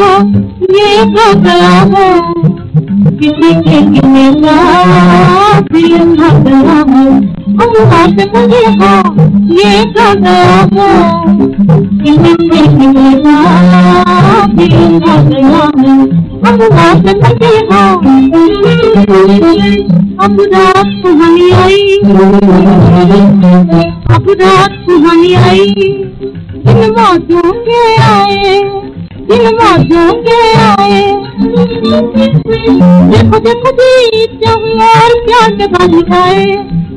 हो ये हो किसी के गिने का दिल हो हम आज ये हो किसी के गिने का दिल हो गया है हम आज कभी हो अब रात सुहानी आई अब रात सुहानी आई दिन मौजों के आए दिन मौजों के आए देखो देखो दीप जंगार प्यार के बन गए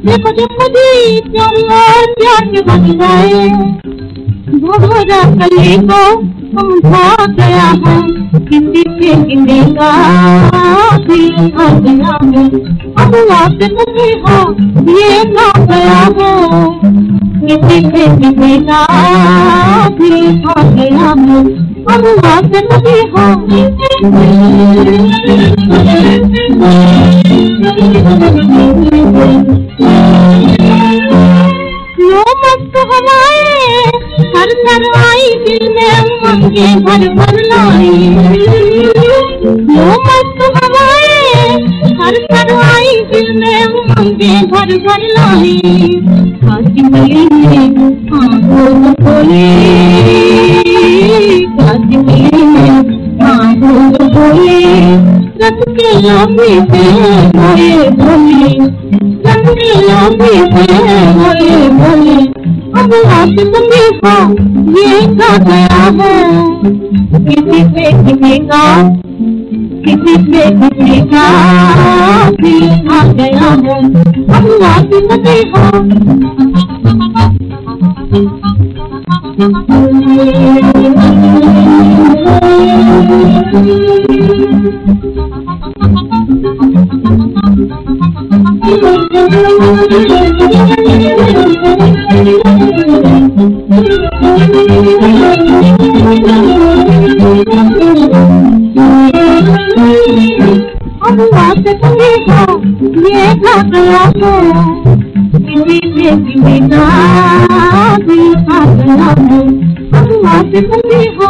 देखो देखो दीप जंगार प्यार के बन गए भोरा कली को समझा गया है, किसी के गिरेगा दिल आ गया है। अब आप नहीं हो, ये ना गया है, किसी के गिरेगा दिल आ गया है। अब आप नहीं हो लो मस्त हवाए हर सरवाई दिल में उमंगे भर भर लाई लो मस्त हवाए, हर सरवाई दिल में उमंगे भर भर लाई काशी मिली ने आँखों को खोली। काशी मिली ने आँखों को खोली। रत के लाभे से भरे भोले रत के लाभे से भरे भोली अब आप हो ये का गया है किसी पे गिरेगा किसी पे गिरेगा दिल आ गया है अब आप तुम्हें हो अब बात तुम्हें हो ये का गया है किसी पे गिरेगा दिल आ गया है अब बात तुम्हें हो